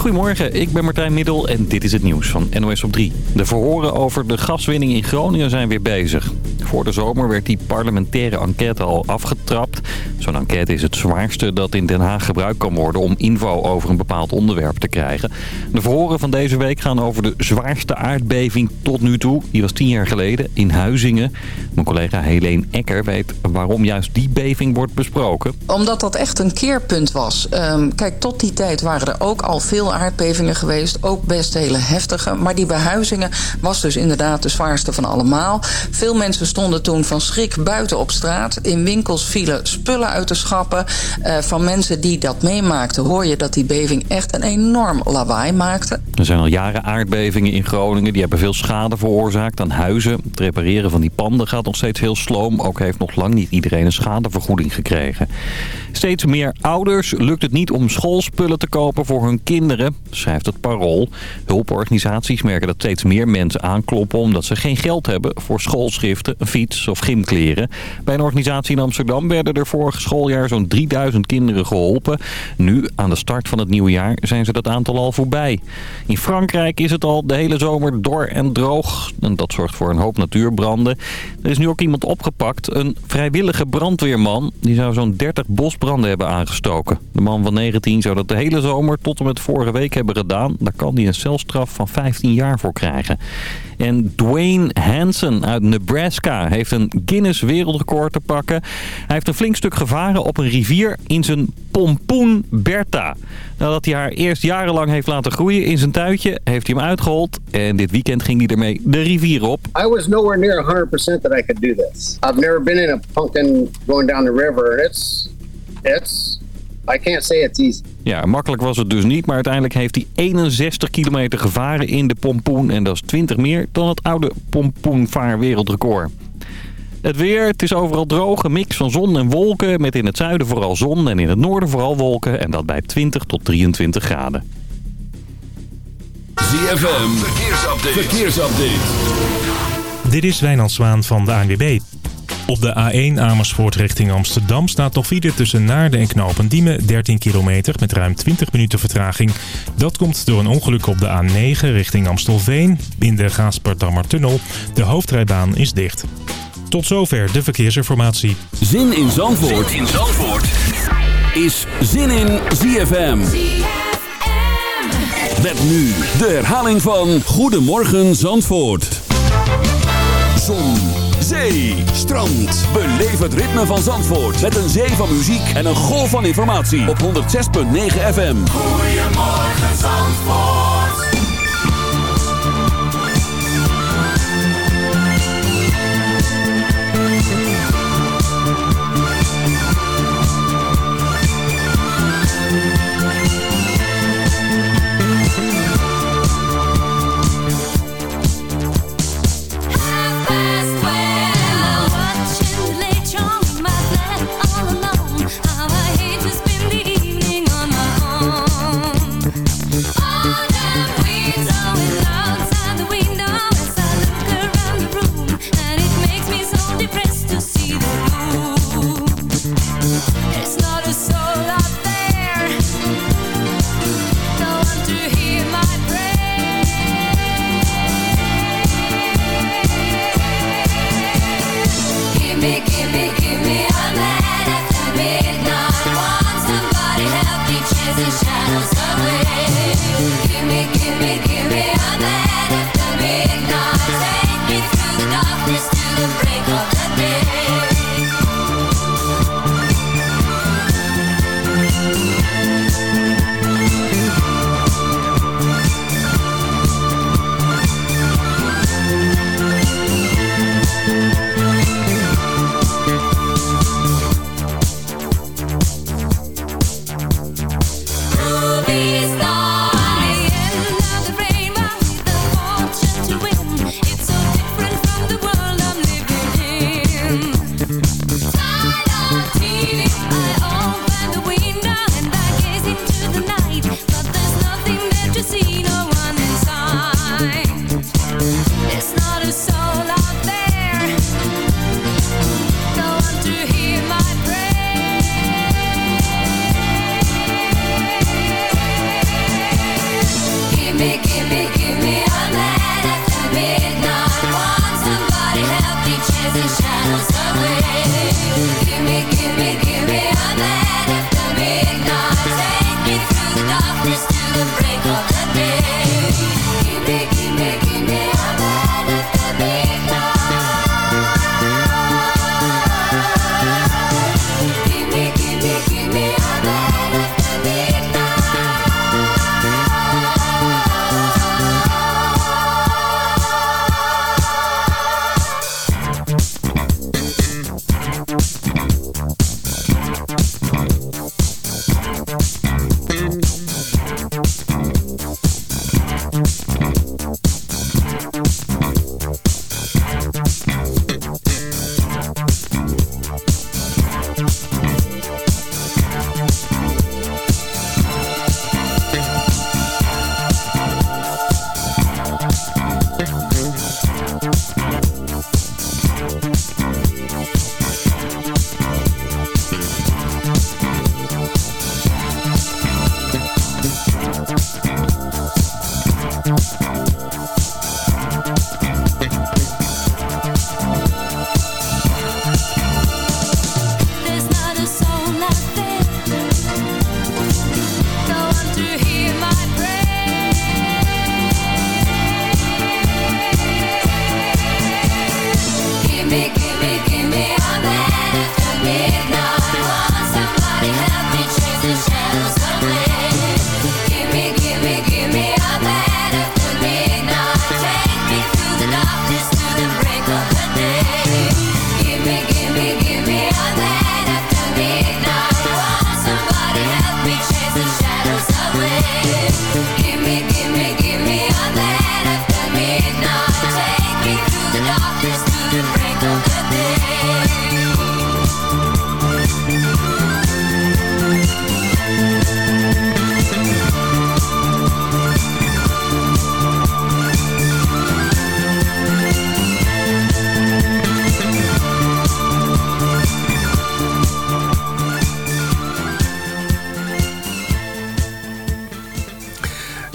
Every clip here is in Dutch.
Goedemorgen, ik ben Martijn Middel en dit is het nieuws van NOS op 3. De verhoren over de gaswinning in Groningen zijn weer bezig. Voor de zomer werd die parlementaire enquête al afgetrapt. Zo'n enquête is het zwaarste dat in Den Haag gebruikt kan worden om info over een bepaald onderwerp te krijgen. De verhoren van deze week gaan over de zwaarste aardbeving tot nu toe. Die was tien jaar geleden in Huizingen. Mijn collega Helene Ecker weet waarom juist die beving wordt besproken. Omdat dat echt een keerpunt was. Ehm, kijk, tot die tijd waren er ook al veel aardbevingen geweest. Ook best hele heftige. Maar die bij Huizingen was dus inderdaad de zwaarste van allemaal. Veel mensen stonden toen van schrik buiten op straat. In winkels vielen spullen uit de schappen. Uh, van mensen die dat meemaakten hoor je dat die beving echt een enorm lawaai maakte. Er zijn al jaren aardbevingen in Groningen. Die hebben veel schade veroorzaakt aan huizen. Het repareren van die panden gaat nog steeds heel sloom. Ook heeft nog lang niet iedereen een schadevergoeding gekregen. Steeds meer ouders lukt het niet om schoolspullen te kopen voor hun kinderen, schrijft het Parool. Hulporganisaties merken dat steeds meer mensen aankloppen omdat ze geen geld hebben voor schoolschriften, fiets of gymkleren. Bij een organisatie in Amsterdam werden er vorig schooljaar zo'n 3000 kinderen geholpen. Nu, aan de start van het nieuwe jaar, zijn ze dat aantal al voorbij. In Frankrijk is het al de hele zomer dor en droog. En dat zorgt voor een hoop natuurbranden. Er is nu ook iemand opgepakt, een vrijwillige brandweerman. Die zou zo'n 30 bosbranden hebben aangestoken. De man van 19 zou dat de hele zomer tot en met vorige week hebben gedaan. Daar kan hij een celstraf van 15 jaar voor krijgen. En Dwayne Hansen uit Nebraska heeft een Guinness wereldrecord te pakken. Hij heeft een flink stuk gevaren op een rivier in zijn pompoen Bertha. Nadat hij haar eerst jarenlang heeft laten groeien in zijn tuitje, heeft hij hem uitgehold. En dit weekend ging hij ermee de rivier op. I was nowhere near 100% that I could do this. I've never been in a pumpkin going down the river. It's, it's I can't say it's easy. Ja, makkelijk was het dus niet, maar uiteindelijk heeft hij 61 kilometer gevaren in de pompoen. En dat is 20 meer dan het oude pompoenvaarwereldrecord. Het weer, het is overal droog, een mix van zon en wolken. Met in het zuiden vooral zon en in het noorden vooral wolken. En dat bij 20 tot 23 graden. ZFM, verkeersupdate. verkeersupdate. Dit is Wijnand Zwaan van de ANWB. Op de A1 Amersfoort richting Amsterdam staat nog file tussen Naarden en Knopendiemen 13 kilometer met ruim 20 minuten vertraging. Dat komt door een ongeluk op de A9 richting Amstelveen in de Gaasperdammertunnel. De hoofdrijbaan is dicht. Tot zover de verkeersinformatie. Zin in Zandvoort, zin in Zandvoort. is Zin in ZFM. Met nu de herhaling van Goedemorgen Zandvoort. Strand. Beleef ritme van Zandvoort. Met een zee van muziek en een golf van informatie. Op 106.9 FM. Goedemorgen Zandvoort.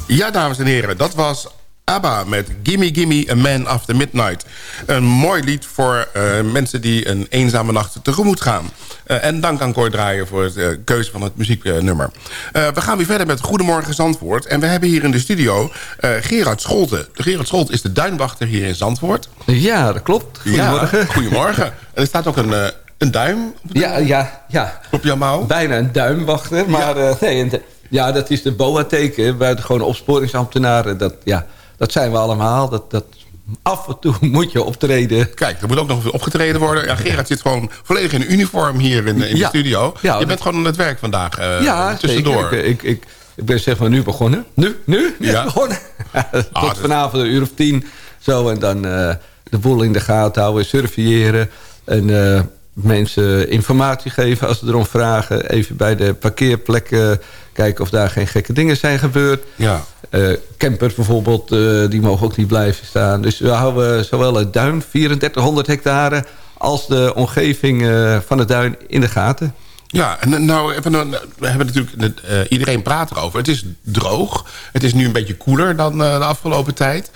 Ja, dames en heren, dat was ABBA met Gimme Gimme A Man After Midnight. Een mooi lied voor uh, mensen die een eenzame nacht tegemoet gaan. Uh, en dank aan Draaien voor de uh, keuze van het muzieknummer. we gaan weer verder met Goedemorgen Zandvoort. En we hebben hier in de studio Gerard Scholte. Gerard Scholte is de duinwachter hier in Zandvoort. Ja, dat klopt. Goedemorgen. Ja, goedemorgen. en er staat ook een, een duim op, ja, ja, ja. op jouw mouw. Bijna een duimwachter, maar ja. nee... Ja, dat is de BOA-teken. Buitengewoon opsporingsambtenaren. Dat, ja, dat zijn we allemaal. Dat, dat, af en toe moet je optreden. Kijk, er moet ook nog opgetreden worden. Ja, Gerard zit gewoon volledig in uniform hier in, in ja. de studio. Ja, je bent gewoon aan het werk vandaag uh, ja, tussendoor. Ik, ik, ik, ik, ben zeg maar nu begonnen. Nu? Nu? Nu ja. begonnen. Tot ah, vanavond een uur of tien. Zo, en dan uh, de boel in de gaten houden, surveilleren. En uh, mensen informatie geven als ze erom vragen. Even bij de parkeerplekken kijken of daar geen gekke dingen zijn gebeurd. Ja. Uh, campers bijvoorbeeld, uh, die mogen ook niet blijven staan. Dus we houden zowel het duin, 3400 hectare... als de omgeving uh, van het duin in de gaten. Ja, en nou, we hebben natuurlijk, iedereen praat erover. Het is droog. Het is nu een beetje koeler dan de afgelopen tijd.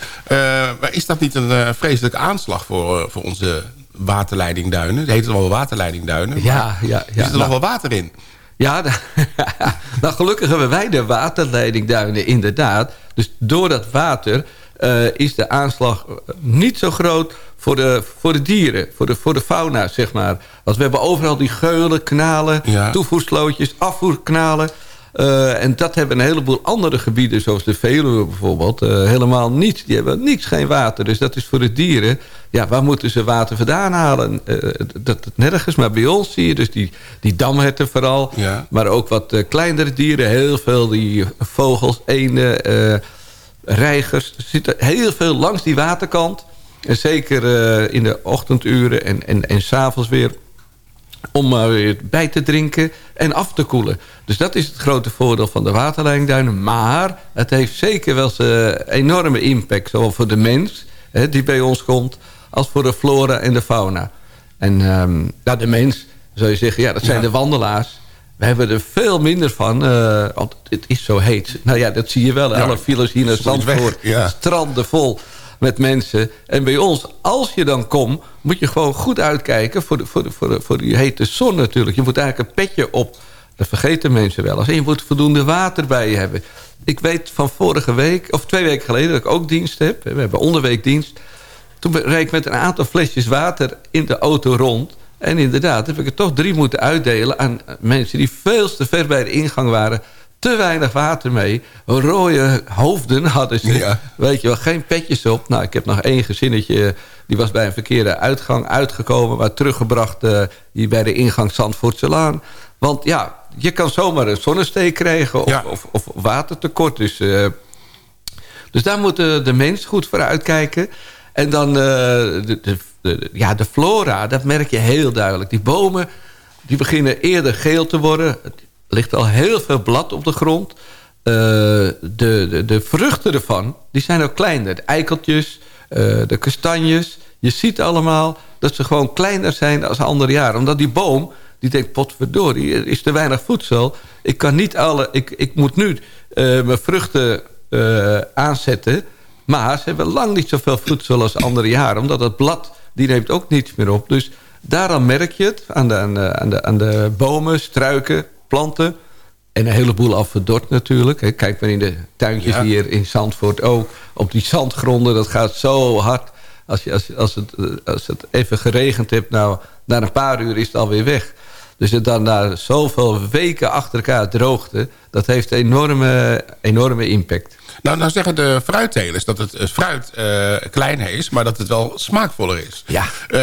maar is dat niet een vreselijke aanslag voor, voor onze waterleidingduinen? Het heet het wel waterleidingduinen. Ja, ja, ja. Is er nog wel water in? Ja, nou gelukkig hebben wij de waterleidingduinen inderdaad. Dus door dat water uh, is de aanslag niet zo groot voor de, voor de dieren, voor de, voor de fauna, zeg maar. Want we hebben overal die geulen, kanalen, ja. toevoerslootjes, afvoerkanalen... Uh, en dat hebben een heleboel andere gebieden, zoals de Veluwe bijvoorbeeld, uh, helemaal niets. Die hebben niets, geen water. Dus dat is voor de dieren, ja, waar moeten ze water vandaan halen? Uh, dat, dat, nergens, maar bij ons zie je dus die, die damherten vooral. Ja. Maar ook wat kleinere dieren, heel veel die vogels, eenden, reigers. Er zitten heel veel langs die waterkant. En zeker in de ochtenduren en, en, en s'avonds weer om maar weer bij te drinken en af te koelen. Dus dat is het grote voordeel van de waterleidingduinen. Maar het heeft zeker wel een enorme impact... zowel voor de mens hè, die bij ons komt... als voor de flora en de fauna. En um, nou, de mens, zou je zeggen, ja, dat zijn de wandelaars... We hebben er veel minder van, uh, want het is zo heet. Nou ja, dat zie je wel. Alle files hier naar Zandvoort, ja. stranden vol met mensen. En bij ons, als je dan komt, moet je gewoon goed uitkijken... voor, de, voor, de, voor, de, voor die hete zon natuurlijk. Je moet eigenlijk een petje op. Dat vergeten mensen wel eens. En je moet voldoende water bij je hebben. Ik weet van vorige week, of twee weken geleden... dat ik ook dienst heb. We hebben onderweekdienst. Toen reed ik met een aantal flesjes water in de auto rond... En inderdaad heb ik er toch drie moeten uitdelen aan mensen die veel te ver bij de ingang waren te weinig water mee. Rode hoofden hadden ze. Weet je wel, geen petjes op. Nou, ik heb nog één gezinnetje... die was bij een verkeerde uitgang uitgekomen... maar teruggebracht uh, hier bij de ingang Zandvoortselaan. Want ja, je kan zomaar een zonnesteek krijgen... of, of, of watertekort. Dus, uh, dus daar moet de, de mens goed voor uitkijken. En dan uh, de, de, de, ja, de flora, dat merk je heel duidelijk. Die bomen die beginnen eerder geel te worden ligt al heel veel blad op de grond. Uh, de, de, de, vruchten ervan, die zijn ook kleiner. De eikeltjes, uh, de kastanjes. Je ziet allemaal dat ze gewoon kleiner zijn dan andere jaren. Omdat die boom, die denkt, potverdorie, er is te weinig voedsel. Ik kan niet alle, ik, ik moet nu uh, mijn vruchten aanzetten. Maar ze hebben lang niet zoveel voedsel als andere jaren. Omdat het blad, die neemt ook niets meer op. Dus daaraan merk je het. Aan de, aan de, aan de, aan de bomen, struiken, planten. En een heleboel afverdord natuurlijk. Kijk maar in de tuintjes hier in Zandvoort ook. Op die zandgronden, dat gaat zo hard. Als, je, als, als, het, als het even geregend hebt, nou, na een paar uur is het alweer weg. Dus het dan na zoveel weken achter elkaar droogte... dat heeft enorme, enorme impact. Nou, nou zeggen de fruittelers dat het, fruit uh, klein is... maar dat het wel smaakvoller is. Ja. Uh,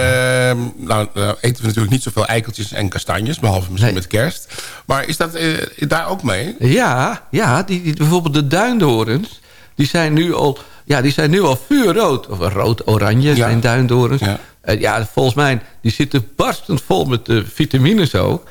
nou, nou, eten we natuurlijk niet zoveel eikeltjes en kastanjes... behalve misschien met kerst. Maar is dat uh, daar ook mee? Ja, ja die, die, bijvoorbeeld de duindorens... die zijn nu al, ja, die zijn nu al vuurrood. Of rood-oranje ja. zijn duindorens. Ja. Ja, volgens mij, die zitten barstend vol met de vitamines ook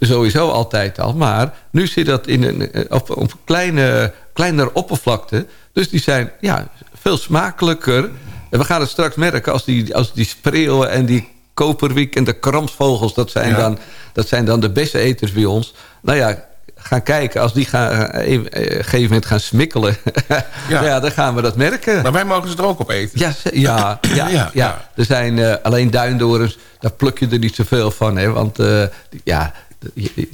sowieso altijd al. Maar nu zit dat in een, op, op kleine kleinere oppervlakte. Dus die zijn ja, veel smakelijker. En we gaan het straks merken als die, als die spreeuwen en die koperwiek en de kramsvogels... dat zijn, dan, dat zijn dan de beste eters bij ons. Nou ja, gaan kijken, als die gaan, eh, een gegeven moment gaan smikkelen... ja. ja. dan gaan we dat merken. Maar wij mogen ze er ook op eten. Ja, ja, ja, ja, ja. Er zijn uh, alleen duindorens, daar pluk je er niet zoveel van. Hè, want uh, ja,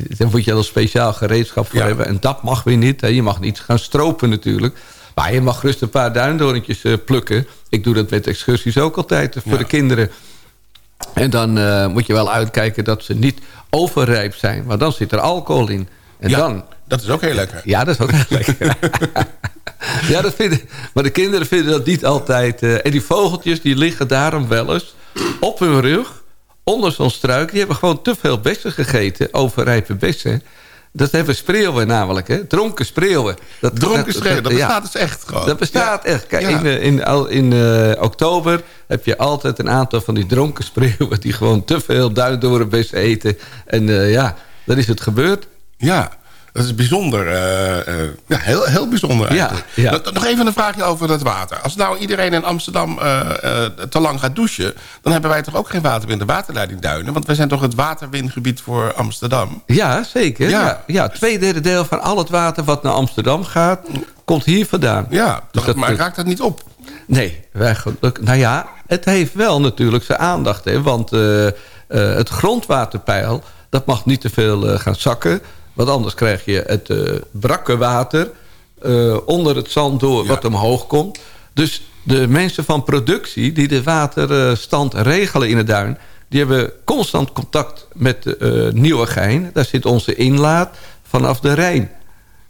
daar moet je wel een speciaal gereedschap voor hebben. En dat mag weer niet. Hè. Je mag niet gaan stropen natuurlijk. Maar je mag rust een paar duindorentjes plukken. Ik doe dat met excursies ook altijd voor de kinderen. En dan uh, moet je wel uitkijken dat ze niet overrijp zijn. Want dan zit er alcohol in. En ja, dan, dat is ook heel lekker. Ja, dat is ook heel lekker. ja, dat vinden, maar de kinderen vinden dat niet altijd. Uh, en die vogeltjes die liggen daarom wel eens op hun rug, onder zo'n struik. Die hebben gewoon te veel bessen gegeten, overrijpe bessen. Dat hebben spreeuwen namelijk, hè? Dronken spreeuwen. Dat, Dronken spreeuwen, dat bestaat dus echt gewoon. Dat bestaat echt. Kijk, in, eh, in, in, in uh, oktober heb je altijd een aantal van die dronken spreeuwen... die gewoon te veel duindorenbessen eten. En uh, ja, dan is het gebeurd. Ja, dat is bijzonder. Uh, uh, ja, heel, heel bijzonder eigenlijk. Ja, ja. Nog even een vraagje over dat water. Als nou iedereen in Amsterdam uh, te lang gaat douchen... dan hebben wij toch ook geen waterwind de waterleiding Duinen? Want wij zijn toch het waterwindgebied voor Amsterdam? Ja, zeker. Ja. Ja, twee derde deel van al het water wat naar Amsterdam gaat... komt hier vandaan. Ja, dus dat, maar raakt dat niet op? Nee, wij, nou ja, het heeft wel natuurlijk zijn aandacht. Hè, want het grondwaterpeil... dat mag niet te veel gaan zakken... Want anders krijg je het uh, brakke water uh, onder het zand door ja. wat omhoog komt. Dus de mensen van productie die de waterstand regelen in het duin... die hebben constant contact met uh, Nieuwegein. Daar zit onze inlaat vanaf de Rijn.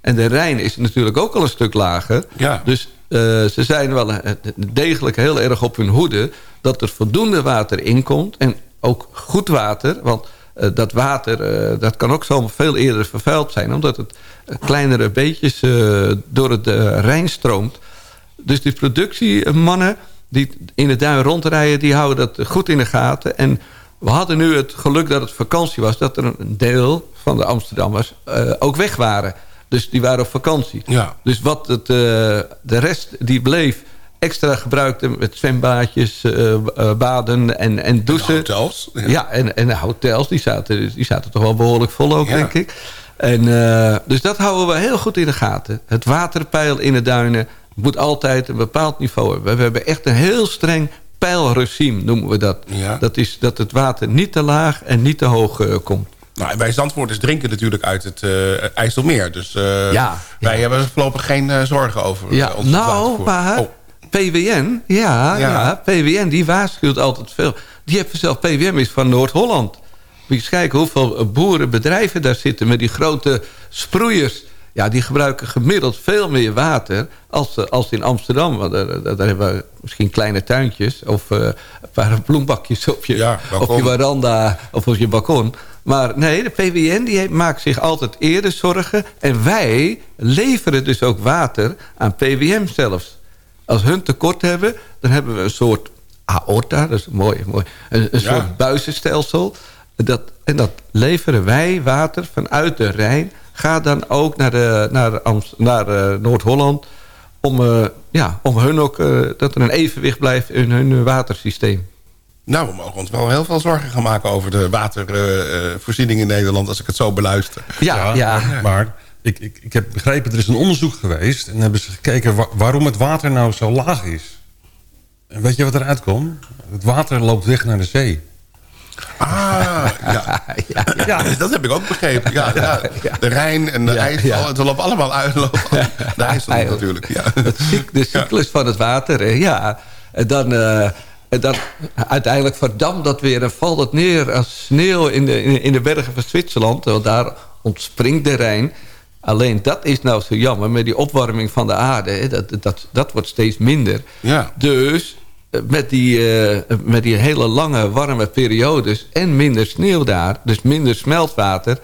En de Rijn is natuurlijk ook al een stuk lager. Ja. Dus ze zijn wel degelijk heel erg op hun hoede... dat er voldoende water inkomt. En ook goed water, want uh, dat water uh, dat kan ook zo veel eerder vervuild zijn... omdat het kleinere beetjes door het Rijn stroomt. Dus die productiemannen die in de duin rondrijden... die houden dat goed in de gaten. En we hadden nu het geluk dat het vakantie was... dat er een deel van de Amsterdammers ook weg waren. Dus die waren op vakantie. Ja. Dus wat het, de rest die bleef extra gebruikte met zwembaadjes, uh, baden en, en douchen. En hotels. Ja, ja en, en hotels, die zaten, die zaten toch wel behoorlijk vol ook, ja. denk ik. En, dus dat houden we heel goed in de gaten. Het waterpeil in de duinen moet altijd een bepaald niveau hebben. We hebben echt een heel streng peilregime, noemen we dat. Ja. Dat is dat het water niet te laag en niet te hoog uh, komt. Nou, wij Zandvoorters drinken natuurlijk uit het uh, IJsselmeer. Dus uh, ja, wij ja. hebben voorlopig geen zorgen over ja. ons Nou, maar oh. PWN, ja, ja. ja, PWN die waarschuwt altijd veel. Die hebben zelf, PWN is van Noord-Holland. Moet je eens kijken hoeveel boerenbedrijven daar zitten... met die grote sproeiers. Ja, die gebruiken gemiddeld veel meer water als, als in Amsterdam. Want daar, daar hebben we misschien kleine tuintjes... of uh, een paar bloembakjes op je, ja, op je veranda of op je balkon. Maar nee, de PWN die maakt zich altijd eerder zorgen. En wij leveren dus ook water aan PWM zelfs. Als hun tekort hebben, dan hebben we een soort aorta. Dat is mooi, mooi. Een, een ja. soort buizenstelsel. Dat, en dat leveren wij water vanuit de Rijn. Ga dan ook naar, de, naar, naar uh, Noord-Holland. Om, uh, ja, om hun ook, uh, dat er een evenwicht blijft in hun watersysteem. Nou, we mogen ons wel heel veel zorgen gaan maken over de watervoorziening in Nederland... als ik het zo beluister. Ja, ja. ja. maar ik, ik, ik heb begrepen, er is een onderzoek geweest... en hebben ze gekeken wa waarom het water nou zo laag is. En weet je wat eruit komt? Het water loopt weg naar de zee. Ah, ja. ja, ja. dat heb ik ook begrepen. Ja, ja. De Rijn en de IJssel, het lopen allemaal uit. De IJssel natuurlijk, ja. De cyclus van het water, ja. En dan... Uh, en dan uiteindelijk verdampt dat weer en valt het neer als sneeuw in de, in de bergen van Zwitserland. Want daar ontspringt de Rijn. Alleen dat is nou zo jammer met die opwarming van de aarde. Dat, dat, dat wordt steeds minder. Ja. Dus met die, uh, met die hele lange warme periodes en minder sneeuw daar... dus minder smeltwater...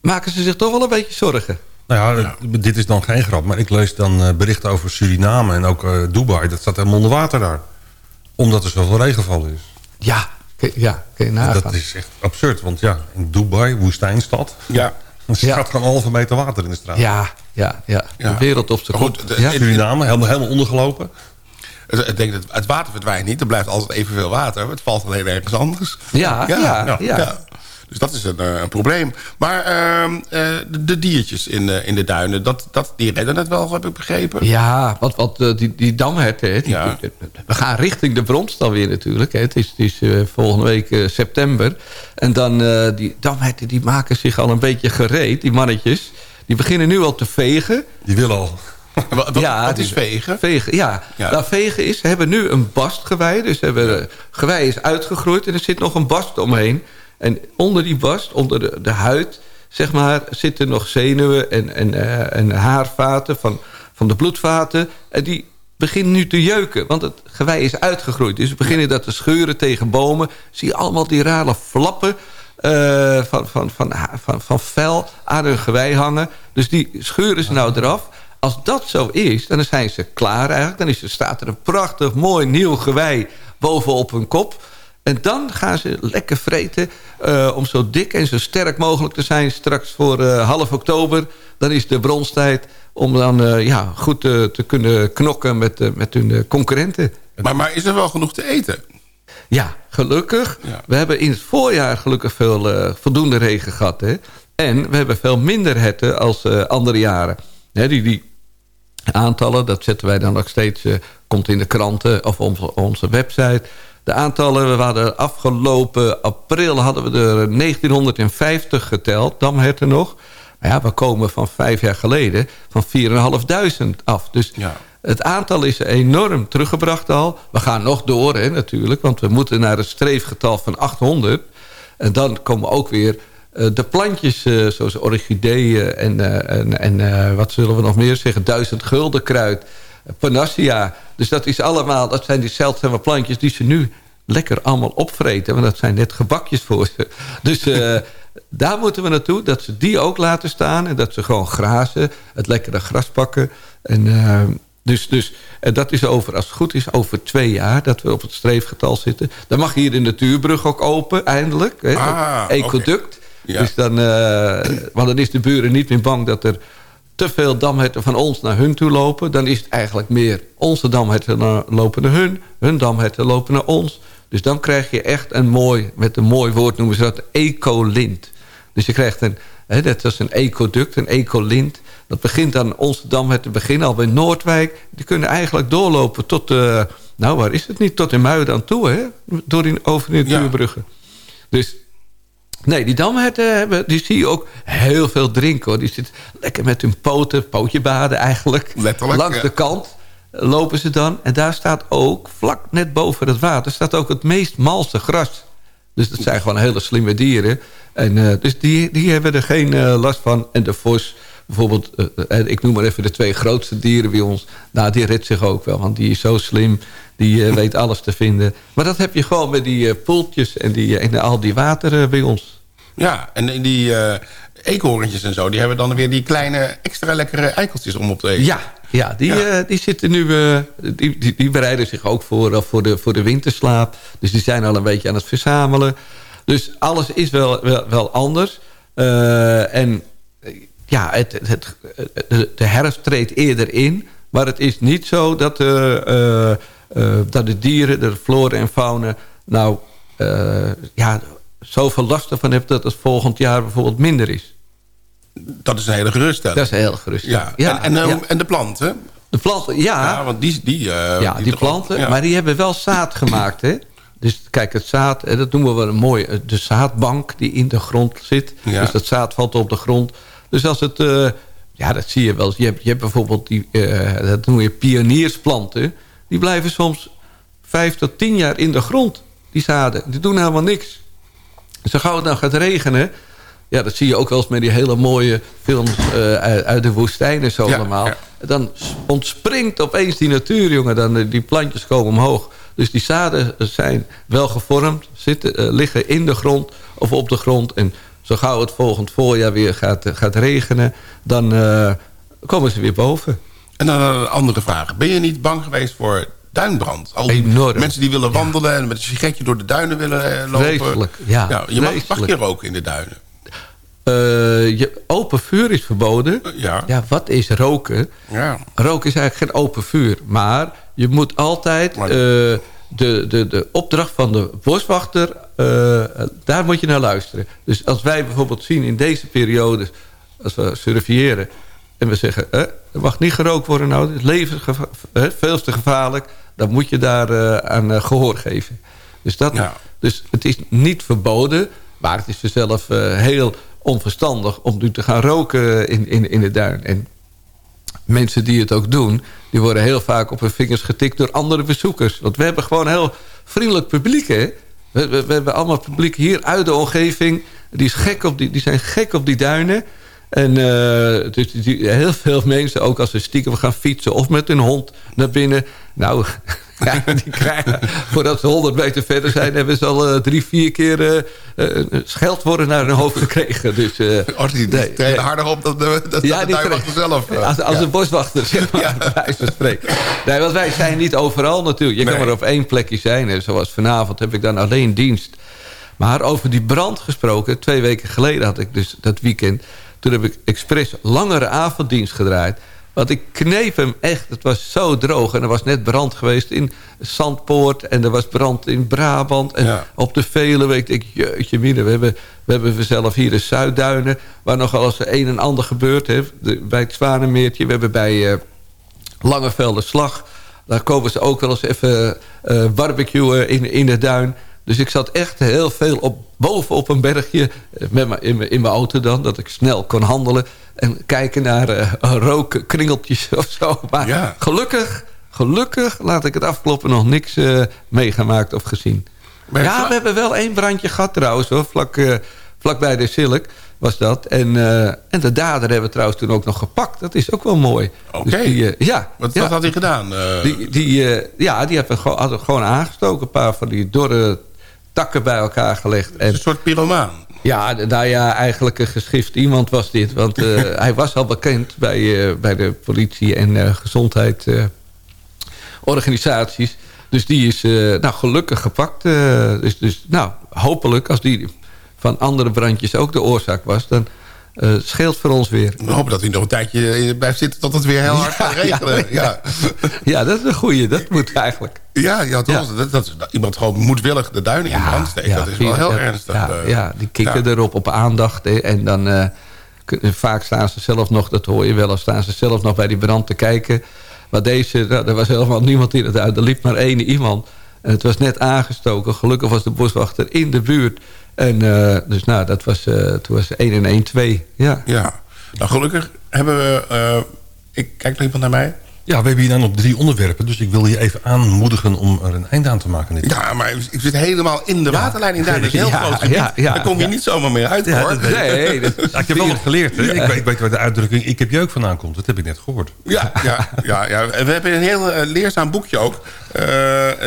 maken ze zich toch wel een beetje zorgen. Nou ja, ja. dit is dan geen grap. Maar ik lees dan uh, berichten over Suriname en ook uh, Dubai. Dat staat helemaal onder water daar. Omdat er zoveel regenval is. Ja, ja kun je nagaan. Dat is echt absurd. Want ja, in Dubai, woestijnstad... Ja. Er staat ja. gewoon een halve meter water in de straat. Ja, ja, ja. De wereld op zijn goed. De, ja. Suriname, helemaal, helemaal ondergelopen. Ik denk dat het water verdwijnt niet. Er blijft altijd evenveel water. Het valt alleen ergens anders. Ja, ja, ja. ja, ja. Dus dat is een, eh, een probleem. Maar ehm, eh, de, de diertjes in, de- in de duinen, dat, dat, die redden het wel, heb ik begrepen. Ja, want eh, die, die damherten, hè, die- Ja. we gaan richting de bronst alweer natuurlijk. Hè. Het is, het is eh, volgende week eh, september. En dan, eh, die damherten die maken zich al een beetje gereed, die mannetjes. Die beginnen nu al te vegen. Die wil al. Wat, wat, Ja, wat is vegen? Vegen, ja. Ja. Nou, vegen is, ze hebben nu een bastgewei. Dus ze hebben, eh, gewei is uitgegroeid en er zit nog een bast omheen. En onder die bast, onder de, de huid, zeg maar, zitten nog zenuwen en, en, eh, en haarvaten van, van de bloedvaten. En die beginnen nu te jeuken, want het gewei is uitgegroeid. Dus ze beginnen dat te scheuren tegen bomen. Zie je allemaal die rare flappen eh, van, van, van, van, van vel aan hun gewei hangen. Dus die scheuren ze nou eraf. Als dat zo is, dan zijn ze klaar eigenlijk. Dan is er, staat er een prachtig mooi nieuw gewei bovenop hun kop. En dan gaan ze lekker vreten eh, om zo dik en zo sterk mogelijk te zijn... straks voor eh, half oktober. Dan is de bronstijd om dan eh, ja, goed te kunnen knokken met, met hun concurrenten. Maar, maar is er wel genoeg te eten? Ja, gelukkig. Ja. We hebben in het voorjaar gelukkig veel voldoende regen gehad. Hè? En we hebben veel minder herten als andere jaren. Hè, die, die aantallen, dat zetten wij dan nog steeds... komt in de kranten of op onze, onze website. De aantallen, we hadden afgelopen april... hadden we er 1950 geteld, damherten nog. Maar ja, we komen van vijf jaar geleden van 4.500 af. Dus Ja. het aantal is enorm teruggebracht al. We gaan nog door hè, natuurlijk, want we moeten naar een streefgetal van 800. En dan komen ook weer eh, de plantjes eh, zoals orchideeën en, eh, en, en wat zullen we nog meer zeggen? Duizend guldenkruid, eh, panacea. Dus dat, is allemaal, dat zijn die zeldzame plantjes die ze nu lekker allemaal opvreten. Want dat zijn net gebakjes voor ze. Dus eh, daar moeten we naartoe. Dat ze die ook laten staan. En dat ze gewoon grazen. Het lekkere gras pakken. En, eh, dus, dus en dat is over, als het goed is, over twee jaar... dat we op het streefgetal zitten. Dan mag hier de natuurbrug ook open, eindelijk. Hè, Ah, ecoduct. Ja. Dus dan, eh, want dan is de buren niet meer bang dat er te veel damherten van ons naar hun toe lopen. Dan is het eigenlijk meer onze damherten naar- lopen naar hun. Hun damherten lopen naar ons. Dus dan krijg je echt een mooi, met een mooi woord noemen ze dat, ecolint. Dus je krijgt een, hè, dat is een ecoduct, een ecolint. Dat begint aan onze damherten beginnen al bij Noordwijk. Die kunnen eigenlijk doorlopen tot, eh, nou waar is het niet, tot in Muiden aan toe, hè? Door in, over de Ja. Dus Nee, die damherten hebben, die zie je ook heel veel drinken. Hoor. Die zitten lekker met hun poten, pootje baden eigenlijk. Letterlijk, Langs ja. de kant eh, lopen ze dan. En daar staat ook, vlak net boven het water... staat ook het meest malse gras. Dus dat zijn gewoon hele slimme dieren. En, eh, dus die, die hebben er geen eh, last van. En de vos, bijvoorbeeld, eh, eh, ik noem maar even de twee grootste dieren bij ons. Nou, die redt zich ook wel, want die is zo slim. Die eh, weet alles te vinden. Maar dat heb je gewoon met die eh, poeltjes en, die, eh, en al die water eh, bij ons. Ja, en die eh eekhoorntjes en zo... die hebben dan weer die kleine extra lekkere eikeltjes om op te eten. Ja, ja, die, Ja. eh, die zitten nu. eh, die, die, die bereiden zich ook voor, eh, voor, de, voor de winterslaap. Dus die zijn al een beetje aan het verzamelen. Dus alles is wel, wel, wel anders. Eh, en eh, ja, het, het, het- de, de herfst treedt eerder in. Maar het is niet zo dat, eh, eh, eh, dat de dieren, de flora en fauna... nou eh, ja, zoveel last ervan hebben dat het volgend jaar bijvoorbeeld minder is. Dat is een hele geruststelling. Dat is heel geruststellend. Ja. en, en, ja. en de planten? De planten, ja. Ja, want die... die, ja, die, planten. ja. Maar die hebben wel zaad gemaakt, hè? Dus kijk, het zaad, dat noemen we een mooi... de zaadbank die in de grond zit. Ja. Dus dat zaad valt op de grond. Dus als het... eh, ja, dat zie je wel. Je hebt, je hebt bijvoorbeeld die... eh, dat noem je pioniersplanten. Die blijven soms vijf tot tien jaar in de grond. Die zaden. Die doen helemaal niks. Zo gauw het dan gaat regenen... Ja, dat zie je ook wel eens met die hele mooie films eh, uit, de woestijn en zo Ja, allemaal. ja. Dan ontspringt opeens die natuur, jongen. Dan, die plantjes komen omhoog. Dus die zaden zijn wel gevormd, zitten, liggen in de grond of op de grond. En zo gauw het volgend voorjaar weer gaat, eh, gaat regenen... dan eh, komen ze weer boven. En dan een andere vraag. Ben je niet bang geweest voor duinbrand? Al die Enorm. mensen die willen wandelen... en met een sigaretje door de duinen willen eh, lopen. Vreselijk, ja, je mag, mag je roken in de duinen. Eh, je, open vuur is verboden. Ja. Ja, wat is roken? Ja. Roken is eigenlijk geen open vuur. Maar je moet altijd eh, de, de, de opdracht van de boswachter... eh, daar moet je naar luisteren. Dus als wij bijvoorbeeld zien in deze periode... als we surveilleren en we zeggen... Eh, er mag niet gerookt worden, nou, het is eh, veel te gevaarlijk... dan moet je daar uh, aan uh, gehoor geven. Dus, dat, ja. dus het is niet verboden... maar het is zelf heel onverstandig om nu te gaan roken in, in, in de duin. En mensen die het ook doen... die worden heel vaak op hun vingers getikt door andere bezoekers. Want we hebben gewoon heel vriendelijk publiek, hè? We, we, hebben allemaal publiek hier uit de omgeving. Die, is gek op die, die zijn gek op die duinen. En uh, dus die, heel veel mensen, ook als ze stiekem gaan fietsen... of met hun hond naar binnen... nou, ja, die krijgen, voordat ze 100 meter verder zijn... hebben ze al uh, drie, vier keer uh, uh, scheldwoorden naar hun hoofd gekregen. Dus, oh, die, die nee, harder op dan de, dat ja, de zelf. Als, als ja. een boswachter, zeg maar, ja. bij. Nee, want wij zijn niet overal natuurlijk. Je nee. kan maar op één plekje zijn. Hè. Zoals vanavond heb ik dan alleen dienst. Maar over die brand gesproken... twee weken geleden had ik dus dat weekend... toen heb ik expres langere avonddienst gedraaid... Want ik kneep hem echt. Het was zo droog. En er was net brand geweest in Zandpoort. En er was brand in Brabant. En ja. op de Veluwe. Ik denk, jeetje mine. We hebben, we hebben zelf hier de Zuidduinen. Waar nogal eens een en ander gebeurt. Hè. De, bij het Zwanemeertje. We hebben bij uh, Langevelde Slag. Daar komen ze ook wel eens even uh, barbecuen in, in de duin. Dus ik zat echt heel veel op, boven op een bergje. Met me, in, mijn, in mijn auto dan. Dat ik snel kon handelen. En kijken naar uh, rookkringeltjes of zo. Maar ja. gelukkig, gelukkig, laat ik het afkloppen, nog niks uh, meegemaakt of gezien. Maar ja, we hebben wel één brandje gehad trouwens, hoor, vlak, uh, vlak bij de Silk was dat. En, en de dader hebben we trouwens toen ook nog gepakt. Dat is ook wel mooi. Oké. Okay. Dus ja, wat, ja. wat had hij gedaan? Die, die, ja, die hebben gewoon, hadden gewoon aangestoken. Een paar van die dorre takken bij elkaar gelegd. En, een soort pyromaan. Ja, nou ja, eigenlijk een geschift iemand was dit. Want uh, hij was al bekend bij, uh, bij de politie en uh, gezondheidsorganisaties. dus die is nou, gelukkig gepakt. dus, dus nou, hopelijk als die van andere brandjes ook de oorzaak was... dan uh, scheelt voor ons weer. We hopen dat hij nog een tijdje blijft zitten... tot het weer heel hard gaat regenen. Ja, ja. ja, dat is een goeie. Dat moet eigenlijk. Ja, ja. Dat, dat, dat, iemand gewoon moedwillig de duinen in brand steekt. dat is wel heel ernstig. Ja, uh, ja, die kikken erop op aandacht. Hè, en dan uh, vaak staan ze zelf nog... dat hoor je wel, of staan ze zelf nog bij die brand te kijken. Maar deze, nou, er was helemaal niemand in het uit. Er liep maar één iemand. En het was net aangestoken. Gelukkig was de boswachter in de buurt... En uh, dus nou, dat was, uh, toen was 1 en 1, 2. Ja. ja. Nou, gelukkig hebben we... Uh, ik kijk nog iemand naar mij. Ja, we hebben hier dan op drie onderwerpen. Dus ik wil je even aanmoedigen om er een eind aan te maken. Dit. Ja, maar ik zit helemaal in de ja. waterleiding daar. Dat is heel ja, groot gebied. Ja, ja, daar kom je niet zomaar meer uit, hoor. Dat, nee, dat, ik heb wel wat geleerd. Hè? Ik, weet, ik, weet waar de uitdrukking ik heb jeuk vandaan komt. Dat heb ik net gehoord. Ja, ja, ja, ja. we hebben een heel uh, leerzaam boekje ook. Uh,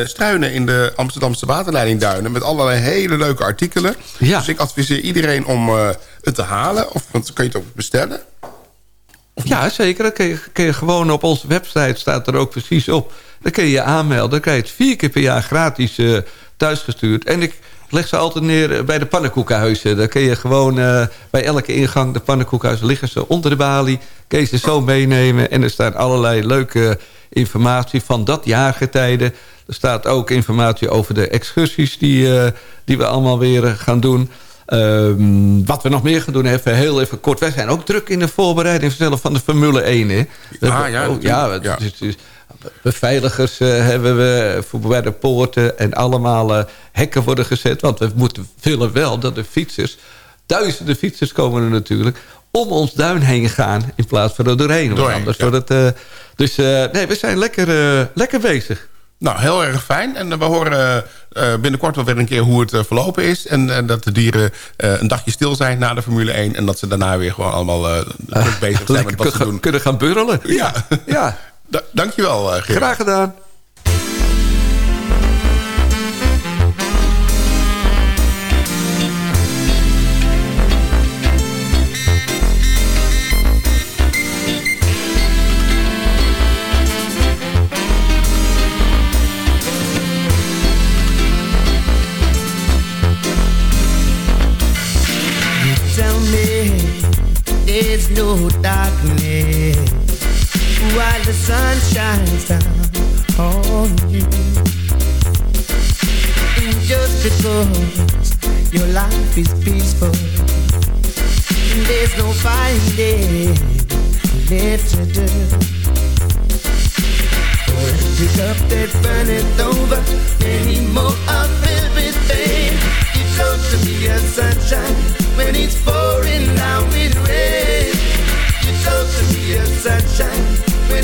struinen in de Amsterdamse waterleidingduinen. Met allerlei hele leuke artikelen. Ja. Dus ik adviseer iedereen om uh, het te halen. Of want dan kun je het ook bestellen. Ja, zeker. Dat kun je, je, gewoon op onze website, staat er ook precies op. Dan kun je je aanmelden. Dan krijg je het vier keer per jaar gratis uh, thuisgestuurd. En ik leg ze altijd neer bij de pannenkoekenhuizen. Dan kun je gewoon uh, bij elke ingang, de pannenkoekenhuizen liggen ze onder de balie. Kun je ze zo meenemen. En er staat allerlei leuke informatie van dat jaargetijde. Er staat ook informatie over de excursies die, die we allemaal weer gaan doen. Um, wat we nog meer gaan doen, even heel even kort. Wij zijn ook druk in de voorbereiding zelf van de Formule 1. Hè? Ah, ja, oh, ja, ja. Dus, beveiligers uh, hebben we voor bij de poorten... en allemaal uh, hekken worden gezet. Want we moeten, willen wel dat de fietsers... duizenden fietsers komen er natuurlijk... om ons duin heen gaan in plaats van er doorheen. doorheen anders ja. het, uh, dus nee, we zijn lekker, lekker bezig. Nou, heel erg fijn. En we horen uh, binnenkort wel weer een keer hoe het uh, verlopen is. En uh, dat de dieren een dagje stil zijn na de Formule 1. En dat ze daarna weer gewoon allemaal bezig zijn met wat ze doen. Kunnen gaan burrelen. Ja. ja. Da dankjewel, Gerard. Graag gedaan. Shines down on you. just because your life is peaceful. and There's no finding left to do. Pick up that burneth over any more of everything. You come to me as sunshine when it's pouring down with rain. You come to me as sunshine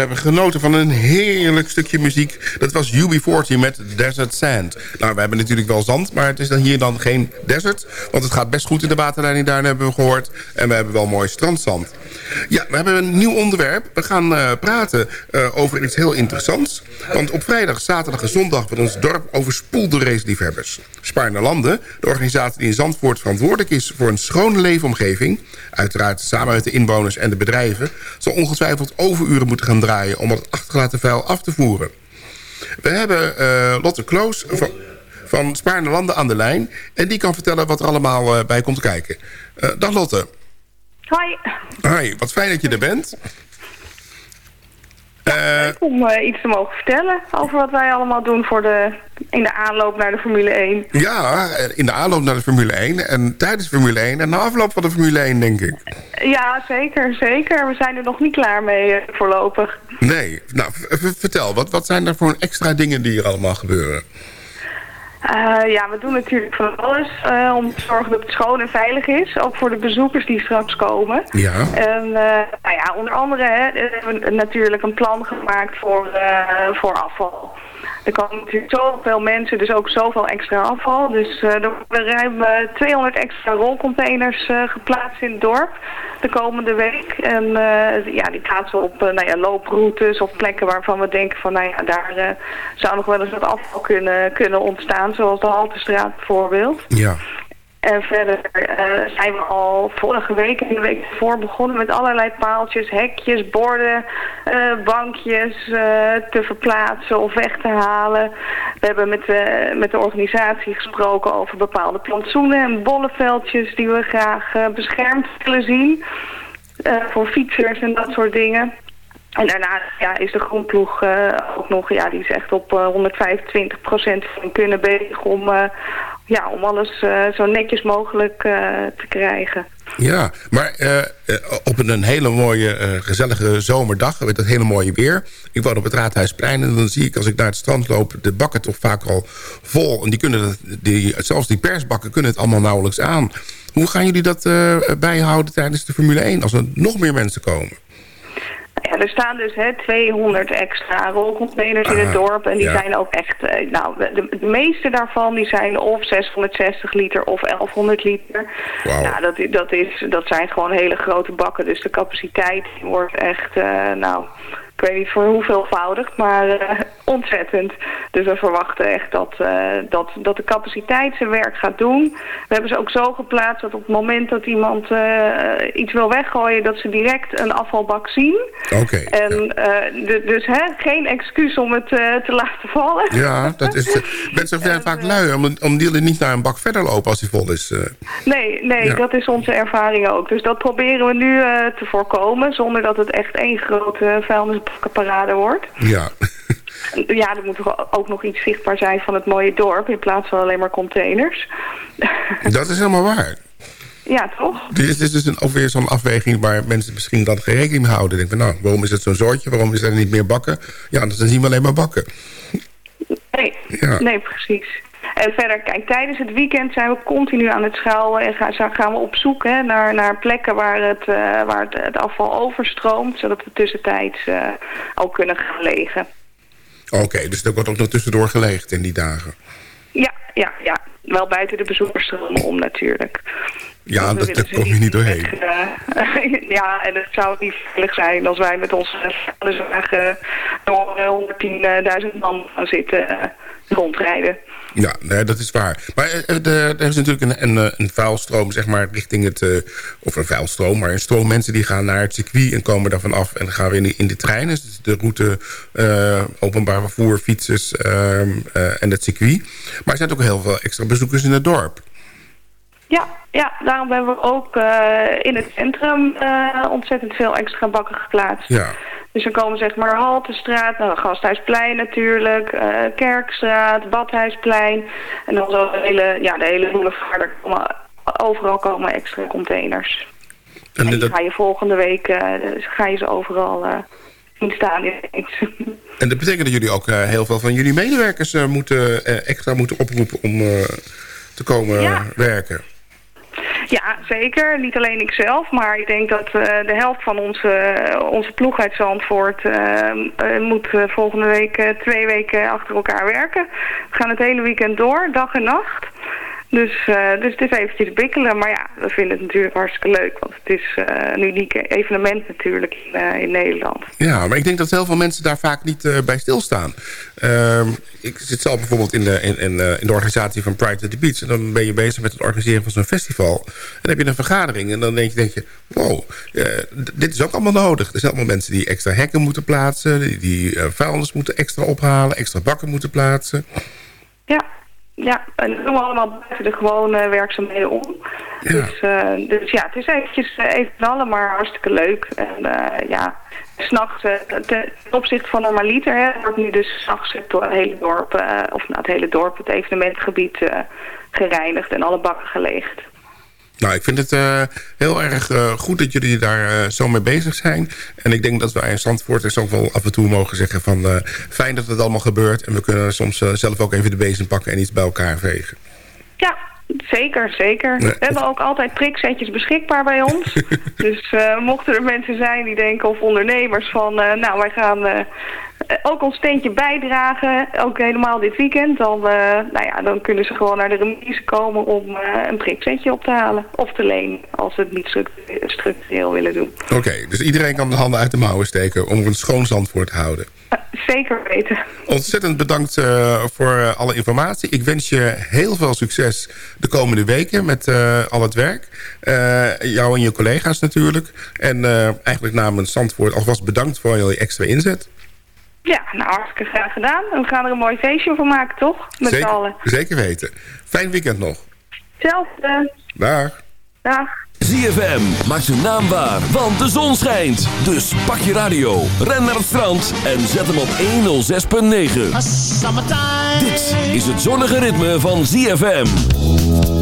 hebben genoten van een heerlijk stukje muziek. Dat was UB40 met Desert Sand. Nou, we hebben natuurlijk wel zand, maar het is dan hier dan geen desert. Want het gaat best goed in de waterleiding daar, hebben we gehoord. En we hebben wel mooi strandzand. Ja, we hebben een nieuw onderwerp. We gaan eh, praten eh, over iets heel interessants. Want op vrijdag, zaterdag en zondag wordt ons dorp overspoeld door raceliefhebbers. Spaarne Landen, de organisatie die in Zandvoort verantwoordelijk is... voor een schone leefomgeving... uiteraard samen met de inwoners en de bedrijven... zal ongetwijfeld overuren moeten gaan draaien... om het achtergelaten vuil af te voeren. We hebben eh, Lotte Kloos van, van Spaarne Landen aan de lijn... en die kan vertellen wat er allemaal eh, bij komt kijken. Eh, dag Lotte. Hoi. Hoi, wat fijn dat je er bent. Leuk om eh, iets te mogen vertellen over wat wij allemaal doen voor de, in de aanloop naar de Formule 1. Ja, in de aanloop naar de Formule 1 en tijdens de Formule 1 en na afloop van de Formule 1, denk ik. Ja, zeker, zeker. We zijn er nog niet klaar mee eh, voorlopig. Nee, nou, vertel, wat, wat zijn er voor extra dingen die hier allemaal gebeuren? Eh, ja, we doen natuurlijk van alles eh, om te zorgen dat het schoon en veilig is. Ook voor de bezoekers die straks komen. Ja. En eh, nou ja, onder andere hè, hebben we natuurlijk een plan gemaakt voor, voor afval. Er komen natuurlijk zoveel mensen, dus ook zoveel extra afval. Dus eh, er worden ruim eh, 200 extra rolcontainers eh, geplaatst in het dorp de komende week. En eh, ja, die plaatsen op eh, nou ja, looproutes of plekken waarvan we denken van nou ja, daar eh, zou nog wel eens wat afval kunnen, kunnen ontstaan. Zoals de Haltestraat bijvoorbeeld. Ja. En verder eh, zijn we al vorige week en de week ervoor begonnen met allerlei paaltjes, hekjes, borden, eh, bankjes eh, te verplaatsen of weg te halen. We hebben met de, met de organisatie gesproken over bepaalde plantsoenen en bollenveldjes die we graag beschermd willen zien. voor fietsers en dat soort dingen. En daarna ja, is de groenploeg ook nog, ja, die is echt op uh, 125 procent van kunnen bezig om, ja, om alles zo netjes mogelijk te krijgen. Ja, maar op een hele mooie, gezellige zomerdag met dat hele mooie weer. Ik woon op het Raadhuisplein en dan zie ik als ik naar het strand loop... de bakken toch vaak al vol. En die kunnen die, zelfs die persbakken kunnen het allemaal nauwelijks aan. Hoe gaan jullie dat bijhouden tijdens de Formule 1 als er nog meer mensen komen? Ja, er staan dus hè, 200 extra rolcontainers in het dorp. En die ja. zijn ook echt... eh, Nou, de, de meeste daarvan die zijn of 660 liter of 1100 liter. Ja, dat, dat, is, dat zijn gewoon hele grote bakken. Dus de capaciteit wordt echt... eh, nou, ik weet niet voor hoeveelvoudig, maar eh, ontzettend. Dus we verwachten echt dat, eh, dat, dat de capaciteit zijn werk gaat doen. We hebben ze ook zo geplaatst dat op het moment dat iemand eh, iets wil weggooien... dat ze direct een afvalbak zien. Oké. En dus hè, geen excuus om het te laten vallen. Ja, dat is, mensen zijn vaak lui om, om die niet naar een bak verder lopen als die vol is. Nee, nee, Ja. dat is onze ervaring ook. Dus dat proberen we nu te voorkomen... zonder dat het echt één grote vuilnisbakkenparade wordt. ja. Ja, er moet toch ook nog iets zichtbaar zijn van het mooie dorp... in plaats van alleen maar containers. dat is helemaal waar. ja, toch? Dit is, dit is dus een, ook weer zo'n afweging waar mensen misschien dan geen rekening mee houden. Denken van, nou, waarom is het zo'n zoortje? Waarom is er niet meer bakken? Ja, dan zien we alleen maar bakken. Nee, Ja. nee, precies. En verder, kijk, tijdens het weekend zijn we continu aan het schouwen en gaan, we op zoek hè, naar, naar plekken waar, het, eh, waar het, het afval overstroomt, zodat we tussentijds eh, ook kunnen gaan legen. Oké, dus er wordt ook nog tussendoor geleegd in die dagen. Ja, ja, ja. Wel buiten de bezoekersstromen om natuurlijk. Ja, dat, daar kom je niet doorheen. Eh, ja, en het zou niet veilig zijn als wij met onze vuilniswagen door eh, 110.000 man gaan zitten eh, rondrijden. Ja, nee, dat is waar. Maar eh, eh, de- er is natuurlijk een, een, eh, een vuilstroom, zeg maar, richting het... eh, of een vuilstroom, maar een stroom mensen die gaan naar het circuit... en komen daarvan af en gaan we in de, in de treinen. Dus de route eh, openbaar vervoer, fietsers ehm, eh, en het circuit. Maar er zijn ook heel veel extra bezoekers in het dorp. Ja, ja, daarom hebben we ook eh, in het centrum eh, ontzettend veel extra bakken geplaatst. Ja. Dus dan komen zeg maar Haltestraat, nou, Gasthuisplein natuurlijk, eh, Kerkstraat, Badhuisplein. En dan zo de hele, ja, de hele boulevard, komen, overal komen extra containers. En, En dat, ga je volgende week, eh, ga je ze overal zien staan ineens. en dat betekent dat jullie ook heel veel van jullie medewerkers... moeten, extra moeten oproepen om te komen Ja. werken. Ja, zeker. Niet alleen ikzelf, maar ik denk dat eh, de helft van onze, onze ploeg uit Zandvoort eh, eh, moet eh, volgende week eh, twee weken achter elkaar werken. We gaan het hele weekend door, dag en nacht. Dus, eh, dus het is eventjes bikkelen, maar ja, we vinden het natuurlijk hartstikke leuk. Want het is eh, een uniek evenement natuurlijk in, eh, in Nederland. Ja, maar ik denk dat heel veel mensen daar vaak niet bij stilstaan. Ehm, ik zit zelf bijvoorbeeld in de, in, in, in de organisatie van Pride at the Beach. En dan ben je bezig met het organiseren van zo'n festival. En dan heb je een vergadering. En dan denk je, denk je wow, dit is ook allemaal nodig. Er zijn allemaal mensen die extra hekken moeten plaatsen. Die, die vuilnis moeten extra ophalen. Extra bakken moeten plaatsen. Ja, ja, en dat doen we allemaal buiten de gewone werkzaamheden om. Ja. Dus, eh, dus ja, het is eventjes eh, even knallen, maar hartstikke leuk. En eh, ja, s'nachts, uh, ten opzichte van normaliter, hè, wordt nu dus s'nachts het hele dorp, eh, of nou, het hele dorp, het evenementgebied eh, gereinigd en alle bakken geleegd. Nou, ik vind het eh, heel erg eh, goed dat jullie daar eh, zo mee bezig zijn. En ik denk dat wij in Zandvoort ook wel af en toe mogen zeggen van... fijn dat het allemaal gebeurt. En we kunnen soms zelf ook even de bezem pakken en iets bij elkaar vegen. Ja, zeker, zeker. Nee, We hebben ook altijd prikzetjes beschikbaar bij ons. dus mochten er mensen zijn die denken, of ondernemers, van... nou, wij gaan ook ons steentje bijdragen, ook helemaal dit weekend... dan, eh, nou ja, dan kunnen ze gewoon naar de remise komen om eh, een prikzetje op te halen. Of te lenen, als ze het niet structu- structureel willen doen. Oké, dus iedereen kan de handen uit de mouwen steken... om een schoon Zandvoort te houden. Eh, zeker weten. Ontzettend bedankt eh, voor eh, alle informatie. Ik wens je heel veel succes de komende weken met eh, al het werk. Eh, jou en je collega's natuurlijk. En eh, eigenlijk namens Zandvoort alvast bedankt voor jullie extra inzet. Ja, nou hartstikke graag gedaan. We gaan er een mooi feestje van maken, toch? Met zeker, allen. Zeker weten. Fijn weekend nog. Hetzelfde. Dag. Dag. ZFM maak zijn naam waar, want de zon schijnt. Dus pak je radio, ren naar het strand en zet hem op 106.9. Dit is het zonnige ritme van ZFM.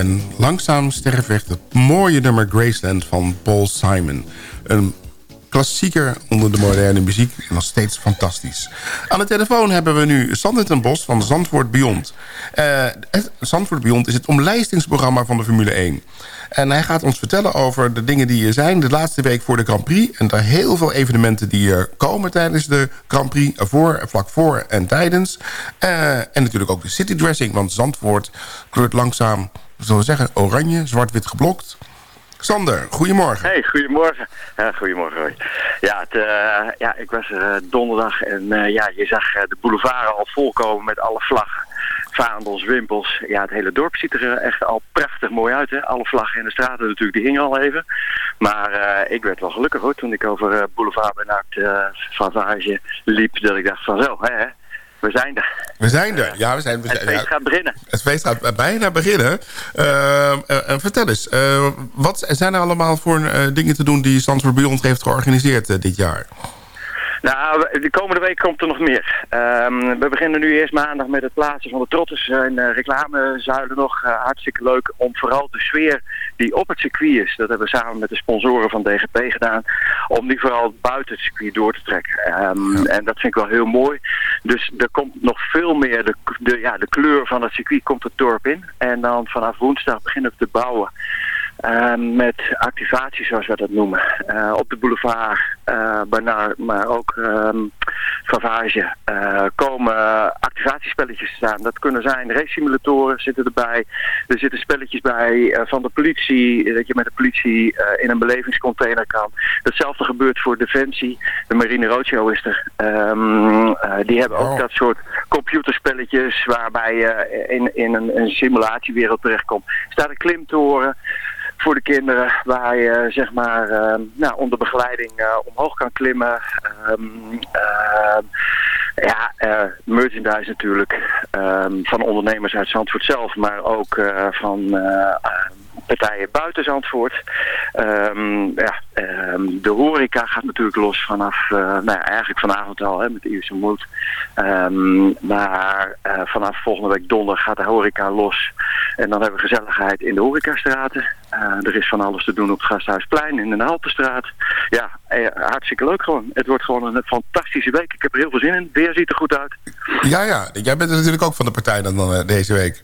en langzaam sterf het mooie nummer Graceland van Paul Simon. Een klassieker onder de moderne muziek en nog steeds fantastisch. Aan de telefoon hebben we nu Sander ten Bos van Zandvoort Beyond. Eh, Zandvoort Beyond is het omlijstingsprogramma van de Formule 1. En hij gaat ons vertellen over de dingen die er zijn... de laatste week voor de Grand Prix. En daar heel veel evenementen die er komen tijdens de Grand Prix... voor, vlak voor en tijdens. Eh, en natuurlijk ook de City Dressing want Zandvoort kleurt langzaam zullen we zeggen, oranje, zwart-wit geblokt. Sander, goedemorgen. Hey, goedemorgen. Ja, goedemorgen. Ja, het, uh, ja, ik was er uh, donderdag en uh, ja, je zag de boulevard al volkomen met alle vlaggen. Vaandels, wimpels. Ja, het hele dorp ziet er echt al prachtig mooi uit. Hè? Alle vlaggen in de straten natuurlijk, die hingen al even. Maar ik werd wel gelukkig hoor, toen ik over boulevard Bernard uh, Favage liep. Dat ik dacht van zo, hè, we zijn er. We zijn er, ja. We zijn, we het feest ja, gaat beginnen. Het feest gaat bijna beginnen. Uh, vertel eens, wat zijn er allemaal voor dingen te doen die Stanford Beyond heeft georganiseerd dit jaar? Nou, de komende week komt er nog meer. Um, we beginnen nu eerst maandag met het plaatsen van de trotters en uh, reclamezuilen nog. Uh, hartstikke leuk om vooral de sfeer die op het circuit is, dat hebben we samen met de sponsoren van DGP gedaan, om die vooral buiten het circuit door te trekken. Um, ja. En dat vind ik wel heel mooi. Dus er komt nog veel meer, de, de, ja, de kleur van het circuit komt het dorp in. En dan vanaf woensdag beginnen we te bouwen. Uh, met activaties zoals we dat noemen. Uh, op de boulevard, uh, Bernard, maar ook um, Favage, komen activatiespelletjes staan. Dat kunnen zijn race-simulatoren zitten erbij. Er zitten spelletjes bij van de politie, dat je met de politie in een belevingscontainer kan. Hetzelfde gebeurt voor Defensie. De Marine Roadshow is er. Um, die hebben ook oh. dat soort computerspelletjes waarbij je in, in een, een simulatiewereld terechtkomt. Er staat een klimtoren voor de kinderen waar je zeg maar uh, nou, onder begeleiding uh, omhoog kan klimmen. Um, ja, merchandise natuurlijk um, van ondernemers uit Zandvoort zelf, maar ook van partijen buiten Zandvoort. Um, ja, um, de horeca gaat natuurlijk los vanaf, uh, nou ja, eigenlijk vanavond al hè, met Ierse Moed. Um, maar uh, vanaf volgende week donderdag gaat de horeca los. En dan hebben we gezelligheid in de horecastraten. Uh, er is van alles te doen op het Gasthuisplein in de Haltestraat. Ja, hartstikke leuk gewoon. Het wordt gewoon een fantastische week. Ik heb er heel veel zin in. Weer ziet er goed uit. Ja, ja. Jij bent natuurlijk ook van de partij dan deze week.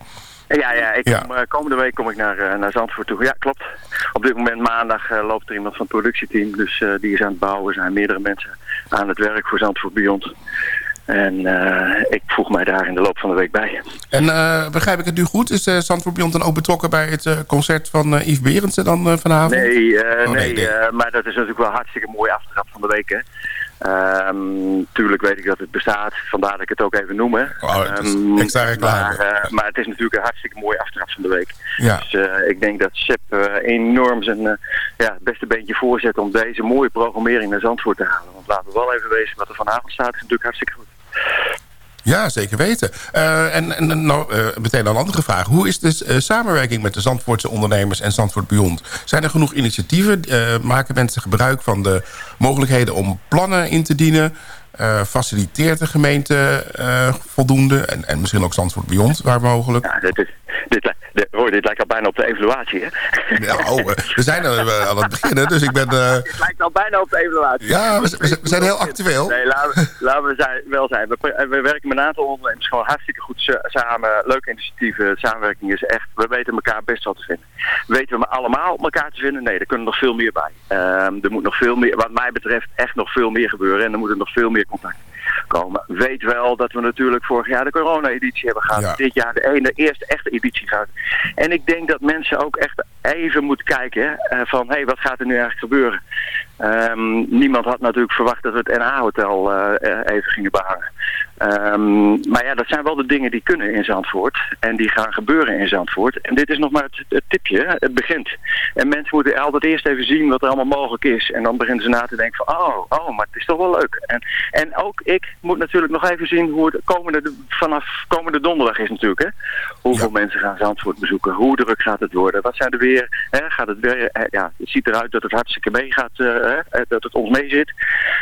Ja, ja, ik kom, ja. Uh, komende week kom ik naar, uh, naar Zandvoort toe. Ja, klopt. Op dit moment maandag uh, loopt er iemand van het productieteam. Dus die is aan het bouwen. Er zijn meerdere mensen aan het werk voor Zandvoort Beyond. En ik voeg mij daar in de loop van de week bij. En begrijp ik het nu goed? Is Zandvoort Beyond dan ook betrokken bij het concert van Yves Berendsen dan vanavond? Nee, oh, nee, nee, nee. maar dat is natuurlijk wel hartstikke mooi aftrap van de week, hè. Um, tuurlijk weet ik dat het bestaat, vandaar dat ik het ook even noem. Hè. Oh, is um, extra reclame. Maar, uh, maar het is natuurlijk een hartstikke mooie aftrap van de week. Ja. Dus uh, ik denk dat Sepp uh, enorm zijn ja, het beste beentje voorzet om deze mooie programmering naar Zandvoort te halen. Want laten we wel even wezen wat er vanavond staat, is natuurlijk hartstikke goed. Ja, zeker weten. Uh, en en nou, uh, meteen een andere vraag. Hoe is de uh, samenwerking met de Zandvoortse ondernemers en Zandvoort Beyond? Zijn er genoeg initiatieven? maken mensen gebruik van de mogelijkheden om plannen in te dienen? Uh, faciliteert de gemeente uh, voldoende? En, en misschien ook Zandvoort Beyond, waar mogelijk? Ja, dit, is, dit, dit, hoor, dit lijkt al bijna op de evaluatie, hè? Ja, oh, we zijn er aan het beginnen, dus ik ben... Het lijkt al bijna op de evaluatie. Ja, we, we, we zijn heel actueel. Nee, laten, laten we zijn, wel zijn. We, we, werken met een aantal ondernemers gewoon hartstikke goed samen. Leuke initiatieven, samenwerking is echt... We weten elkaar best wel te vinden. Weten we allemaal elkaar te vinden? Nee, er kunnen nog veel meer bij. Um, er moet nog veel meer, wat mij betreft, echt nog veel meer gebeuren. En er moet er nog veel meer contact komen. Weet wel dat we natuurlijk vorig jaar de corona-editie hebben gehad. Ja. Dit jaar de ene eerste echte editie gehad. En ik denk dat mensen ook echt even moeten kijken uh, van... hé, hey, wat gaat er nu eigenlijk gebeuren? Um, niemand had natuurlijk verwacht dat we het NA-hotel uh, even gingen behangen. Um, maar ja, dat zijn wel de dingen die kunnen in Zandvoort. En die gaan gebeuren in Zandvoort. En dit is nog maar het, het tipje. Het begint. En mensen moeten altijd eerst even zien wat er allemaal mogelijk is. En dan beginnen ze na te denken van... Oh, oh maar het is toch wel leuk. En, en ook ik moet natuurlijk nog even zien hoe het komende, vanaf komende donderdag is natuurlijk. Hè? Hoeveel ja. mensen gaan Zandvoort bezoeken? Hoe druk gaat het worden? Wat zijn er weer? Hè? Gaat het weer? Ja, het ziet eruit dat het hartstikke mee gaat. Uh, hè? Dat het ons mee zit.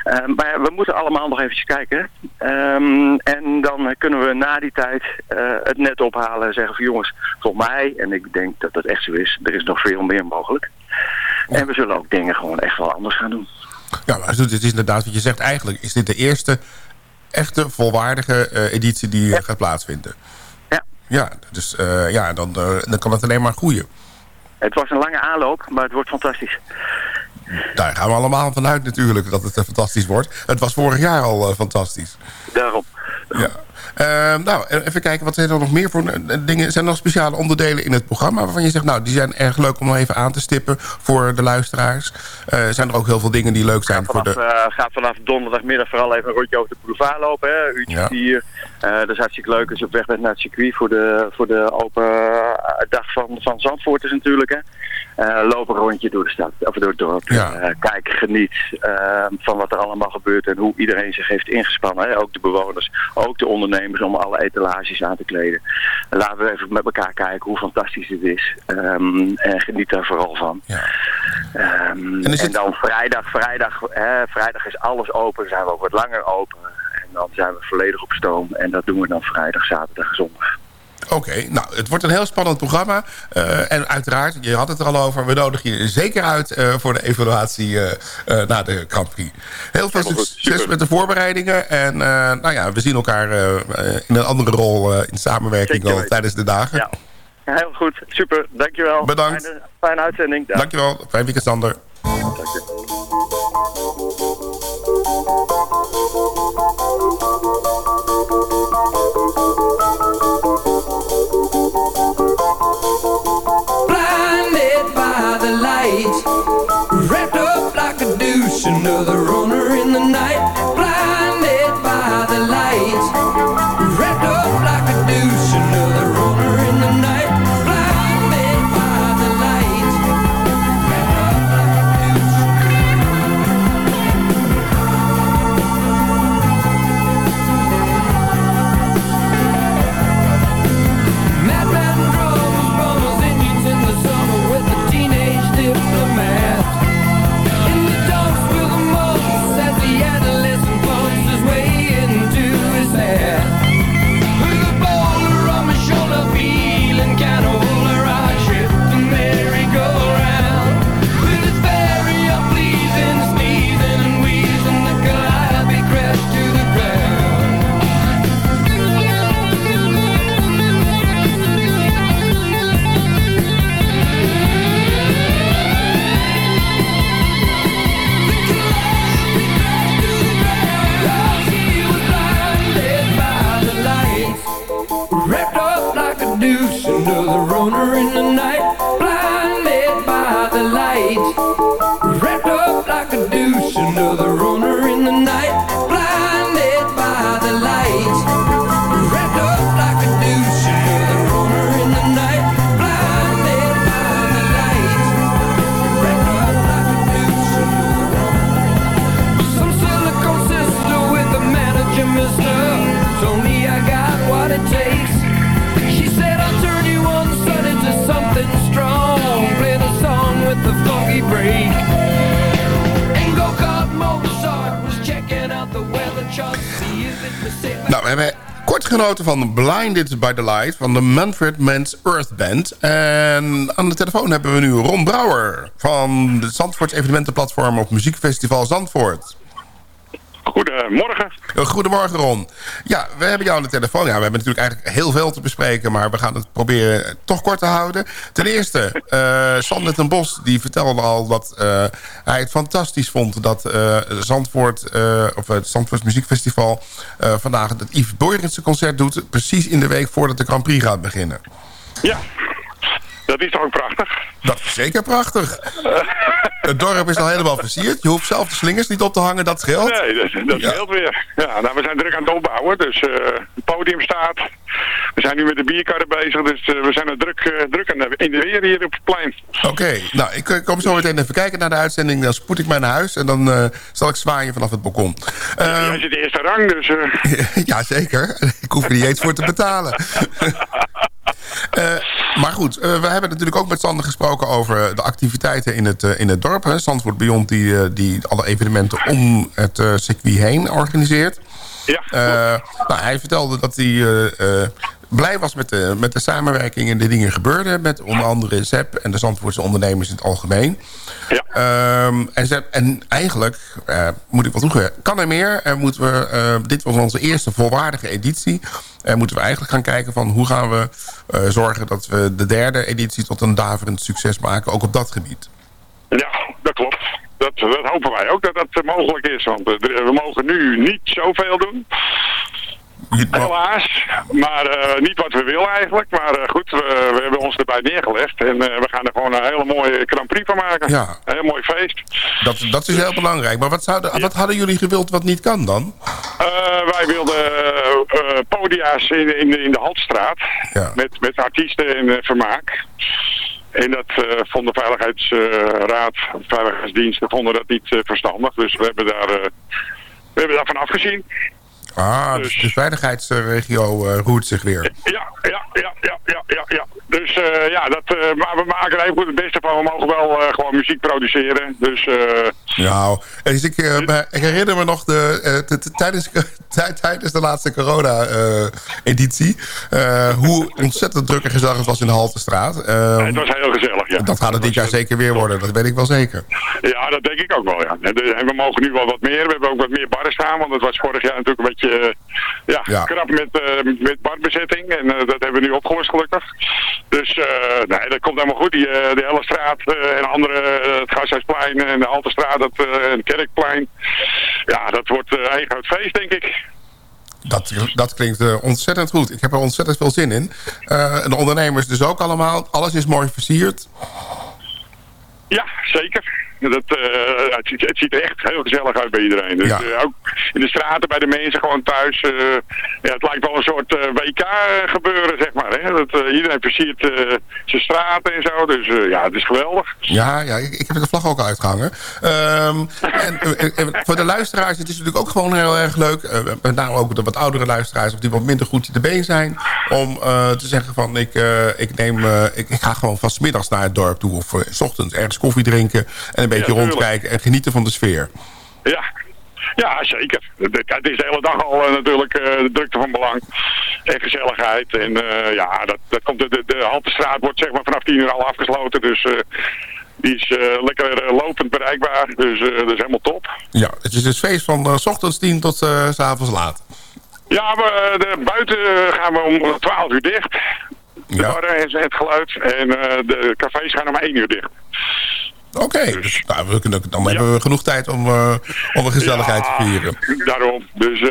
Uh, maar we moeten allemaal nog eventjes kijken. Um, en dan kunnen we na die tijd uh, het net ophalen en zeggen van jongens, volgens mij, en ik denk dat dat echt zo is, er is nog veel meer mogelijk. En we zullen ook dingen gewoon echt wel anders gaan doen. Ja, maar het is inderdaad wat je zegt. Eigenlijk is dit de eerste echte volwaardige eh, editie die eh, gaat plaatsvinden. Ja. Ja, dus eh, ja, dan, eh, dan kan het alleen maar groeien. Het was een lange aanloop, maar het wordt fantastisch. Daar gaan we allemaal vanuit natuurlijk dat het eh, fantastisch wordt. Het was vorig jaar al eh, fantastisch. Daarom. Ja. Eh, nou, even kijken, wat zijn er nog meer voor eh, dingen? Zijn er nog speciale onderdelen in het programma waarvan je zegt... nou, die zijn erg leuk om nog even aan te stippen voor de luisteraars? Zijn er ook heel veel dingen die leuk zijn voor Vanaf, de... eh, gaat vanaf donderdagmiddag vooral even een rondje over de boulevard lopen. Hè? Uurtje Ja. vier. Eh, dat is hartstikke leuk als je op weg bent naar het circuit voor de, voor de open dag van, van Zandvoort is natuurlijk. Hè? Eh, loop een rondje door de stad, of door het dorp. Ja. Eh, kijk, geniet eh, van wat er allemaal gebeurt en hoe iedereen zich heeft ingespannen. Hè? Ook de bewoners, ook de ondernemers om alle etalages aan te kleden. En laten we even met elkaar kijken hoe fantastisch dit is. Ehm, en geniet daar vooral van. En is en het- dan vrijdag, vrijdag, hè, vrijdag is alles open, zijn we ook wat langer open. En dan zijn we volledig op stoom. En dat doen we dan vrijdag, zaterdag en zondag. Oké, nou, het wordt een heel spannend programma. Eh, en uiteraard, je had het er al over... we nodigen je zeker uit eh, voor de evaluatie eh na de Grand Prix. Heel veel succes met de voorbereidingen. En nou ja, we zien elkaar in een andere rol in samenwerking al tijdens de dagen. Ja. Heel goed, super, dankjewel. Bedankt. Fijne, fijne uitzending. Dankjewel, fijn weekend Sander. blinded another runner in the night. Nou, we hebben kort genoten van Blinded by the Light... van de Manfred Mans Earth Band. En aan de telefoon hebben we nu Ron Brouwer... van de Zandvoorts evenementenplatform op Muziekfestival Zandvoort. Goedemorgen. Goedemorgen Ron. Ja, we hebben jou aan de telefoon. Ja, we hebben natuurlijk eigenlijk heel veel te bespreken... maar we gaan het proberen toch kort te houden. Ten eerste, eh Sander ten Bos die vertelde al dat eh, hij het fantastisch vond... dat eh, Zandvoort, of het Zandvoorts Muziekfestival... vandaag het Yves Boyrense concert doet... precies in de week voordat de Grand Prix gaat beginnen. Ja, dat is toch ook prachtig? Dat is zeker prachtig. Het dorp is al helemaal versierd. Je hoeft zelf de slingers niet op te hangen, dat scheelt. Nee, dat, dat Ja. scheelt weer. Ja, nou, we zijn druk aan het opbouwen, dus eh, het podium staat. We zijn nu met de bierkarren bezig, dus eh, we zijn er druk, eh, druk aan de, in de weer hier op het plein. Oké, nou, ik kom zo meteen even kijken naar de uitzending. Dan spoed ik mij naar huis en dan zal ik zwaaien vanaf het balkon. Ehm, Jij zit de eerste rang, dus... ja, zeker. Ik hoef er niet eens voor te betalen. Eh, maar goed, eh, we hebben natuurlijk ook met Sander gesproken over de activiteiten in het, eh, in het dorp. Hè. Zandvoort Beyond die, die alle evenementen om het circuit heen organiseert. Ja. nou, hij vertelde dat hij blij was met de, met de samenwerking en de dingen gebeurden... met onder andere ZEP en de Zandvoortse ondernemers in het algemeen. Ja. Ehm, en, ZEP, en eigenlijk, eh, moet ik wel toegeven, kan er meer. En moeten we, eh, dit was onze eerste volwaardige editie. En moeten we eigenlijk gaan kijken van hoe gaan we eh, zorgen... dat we de derde editie tot een daverend succes maken, ook op dat gebied. Ja, dat klopt. Dat, dat hopen wij ook dat dat mogelijk is. Want we mogen nu niet zoveel doen. Helaas. Maar eh, niet wat we willen eigenlijk. Maar eh, goed, we, we hebben ons erbij neergelegd. En eh, we gaan er gewoon een hele mooie Grand Prix van maken. Ja. Een heel mooi feest. Dat, dat is heel belangrijk. Maar wat, zouden, wat hadden jullie gewild wat niet kan dan? Wij wilden podia's in, in, de- in de Haltstraat. Met, met artiesten en vermaak. En dat eh, vond de Veiligheidsraad, Veiligheidsdiensten, vonden dat niet verstandig. Dus we hebben daar, we hebben daarvan afgezien. Ah, dus de veiligheidsregio eh, roert zich weer. Ja, ja, ja, ja, ja, ja. ja. Dus eh, ja, dat, eh, maar we maken er even goed het beste van. We mogen wel eh, gewoon muziek produceren. Dus Nou, dus ik, ik herinner me nog de, tijdens, tij- tijdens de laatste corona-editie... hoe ontzettend druk en gezellig het was in de Haltestraat. Het was heel gezellig, ja. dat gaat het dit jaar zeker weer worden, dat weet ik wel zeker. ja, dat denk ik ook wel, ja. En, we mogen nu wel wat meer. We hebben ook wat meer barren staan. Want het was vorig jaar natuurlijk een beetje ja, Ja. krap met, met barbezetting. En dat hebben we nu opgelost gelukkig. Dus eh, nee, dat komt helemaal goed. Die, eh, de hele straat eh, en andere, het Gasthuisplein en de Haltestraat dat, en het Kerkplein. Ja, dat wordt eh eigen groot feest, denk ik. Dat, dat klinkt ontzettend goed. Ik heb er ontzettend veel zin in. De ondernemers dus ook allemaal. Alles is mooi versierd. Ja, zeker. Dat, eh, het, ziet, het ziet er echt heel gezellig uit bij iedereen. Dus, Ja. eh, ook in de straten, bij de mensen, gewoon thuis. eh, ja, het lijkt wel een soort WK gebeuren, zeg maar. Hè? Dat, iedereen versiert zijn straten en zo. Dus ja, het is geweldig. Ja, ja ik, ik heb de vlag ook uitgehangen. Ehm, en, voor de luisteraars, het is natuurlijk ook gewoon heel erg leuk. met name ook de wat oudere luisteraars, of die wat minder goed te been zijn. Om te zeggen van, ik, ik, neem, ik, ik ga gewoon van middags naar het dorp toe. Of s ochtends ergens koffie drinken. En beetje rondkijken en genieten van de sfeer. Ja. Ja, zeker. Het is de hele dag al eh, natuurlijk eh, de drukte van belang. En gezelligheid. En eh, ja, dat, dat komt de, de, de Haltestraat wordt zeg maar vanaf 10 uur al afgesloten. Dus die is lekker lopend bereikbaar. Dus dat is helemaal top. Ja, het is dus feest van s ochtends 10 tot s avonds laat. Ja, we, de, buiten gaan we om 12 uur dicht. De Ja. barren en het geluid. En de cafés gaan om 1 uur dicht. Oké, dus nou, we kunnen, dan hebben we genoeg tijd om, om een gezelligheid te vieren. Daarom. Dus eh,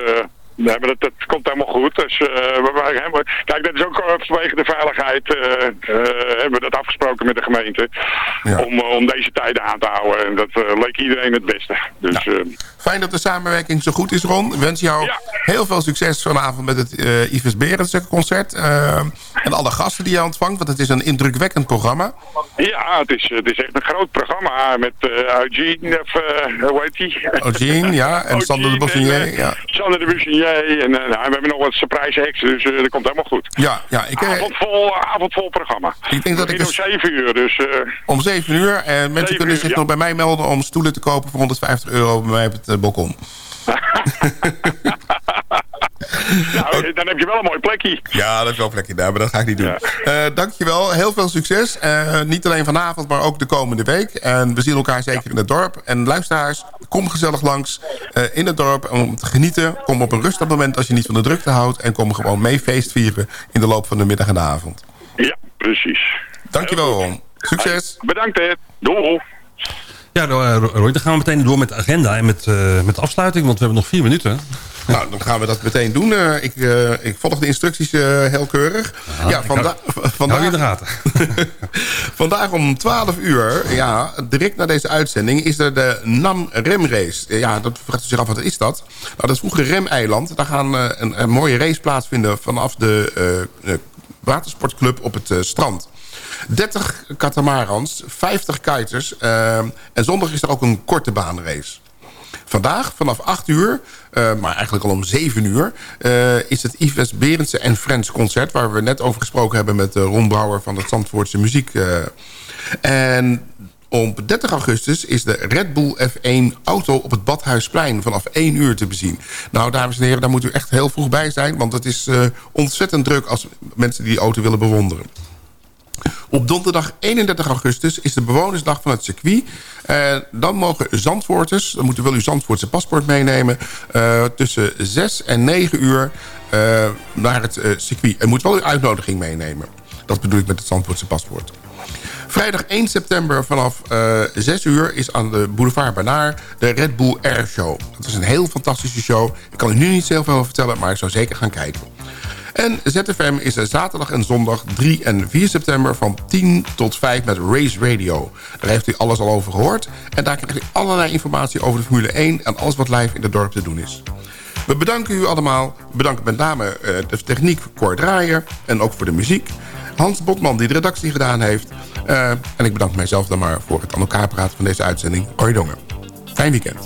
nee, maar dat, dat komt helemaal goed. Dus, eh, we, we- kijk, dat is ook vanwege de veiligheid. hebben we dat afgesproken met de gemeente. Om, om deze tijden aan te houden. En dat leek iedereen het beste. Dus eh, Fijn dat de samenwerking zo goed is, Ron. Ik wens jou heel veel succes vanavond met het Yves Berendsen concert. Eh, en alle gasten die je ontvangt, want het is een indrukwekkend programma. ja, het is, het is echt een groot programma met eh Eugene, of eh, hoe heet die? Eugene, ja, en Sander de eh, ja. Sander de Bussinier. En eh, nou, we hebben nog wat surprise hacks, dus eh, dat komt helemaal goed. Ja, ja ik, eh, Avondvol, avondvol programma. ik denk dat ik om 7 uur, dus... eh, om 7 uur. En mensen kunnen uur, zich ja. nog bij mij melden om stoelen te kopen voor 150 euro bij mij op het eh, balkon. nou, dan heb je wel een mooi plekje. Ja, dat is wel een plekje daar, maar dat ga ik niet doen. Eh dankjewel, heel veel succes. Eh, niet alleen vanavond, maar ook de komende week. En we zien elkaar zeker in het dorp. En luisteraars, kom gezellig langs eh, in het dorp om te genieten. Kom op een rustig moment als je niet van de drukte houdt. En kom gewoon mee feest vieren in de loop van de middag en de avond. Ja, precies. Dankjewel, Ron. Succes. Bedankt, Ed. Doei. Ja, nou, eh, Roy, dan gaan we meteen door met de agenda en met, eh, met de afsluiting, want we hebben nog vier minuten. Nou, dan gaan we dat meteen doen. Eh, ik, ik volg de instructies heel keurig. ja, ik vanda hou- vandaag, hou in de gaten. vandaag om 12 uur, ja, direct na deze uitzending... is er de NAM Remrace. Eh, Ja, dat vraagt u zich af, wat is dat? Nou, dat is vroeger Remeiland. Daar gaan een, een mooie race plaatsvinden... vanaf de watersportclub op het strand. 30 katamarans, 50 kiters... eh, en zondag is er ook een korte baanrace. Vandaag vanaf 8 uur, eh, maar eigenlijk al om 7 uur... eh, is het Yves Berendsen en Friends concert... waar we net over gesproken hebben met eh, Ron Brouwer van het Zandvoortse Muziek. en Op 30 augustus is de Red Bull F1 auto op het Badhuisplein vanaf 1 uur te bezien. Nou, dames en heren, daar moet u echt heel vroeg bij zijn... want het is ontzettend druk als mensen die auto willen bewonderen. Op donderdag 31 augustus is de bewonersdag van het circuit. Uh, dan mogen Zandvoorters, dan moeten wel uw Zandvoortse paspoort meenemen... Uh, tussen 6 en 9 uur uh, naar het circuit. En moet wel uw uitnodiging meenemen. Dat bedoel ik met het Zandvoortse paspoort. Vrijdag 1 september vanaf uh, 6 uur is aan de boulevard Banaar de Red Bull Air Show. Dat is een heel fantastische show. Ik kan u nu niet zoveel vertellen, maar ik zou zeker gaan kijken. En ZFM is er zaterdag en zondag 3 en 4 september van 10 tot 5 met Race Radio. Daar heeft u alles al over gehoord. En daar krijgt u allerlei informatie over de Formule 1 en alles wat live in het dorp te doen is. We bedanken u allemaal. We bedanken met name uh, de techniek voor Cor Draaier en ook voor de muziek. Hans Botman die de redactie gedaan heeft. Uh, en ik bedank mijzelf dan maar voor het aan elkaar praten van deze uitzending. Hoi Dongen. Fijn weekend.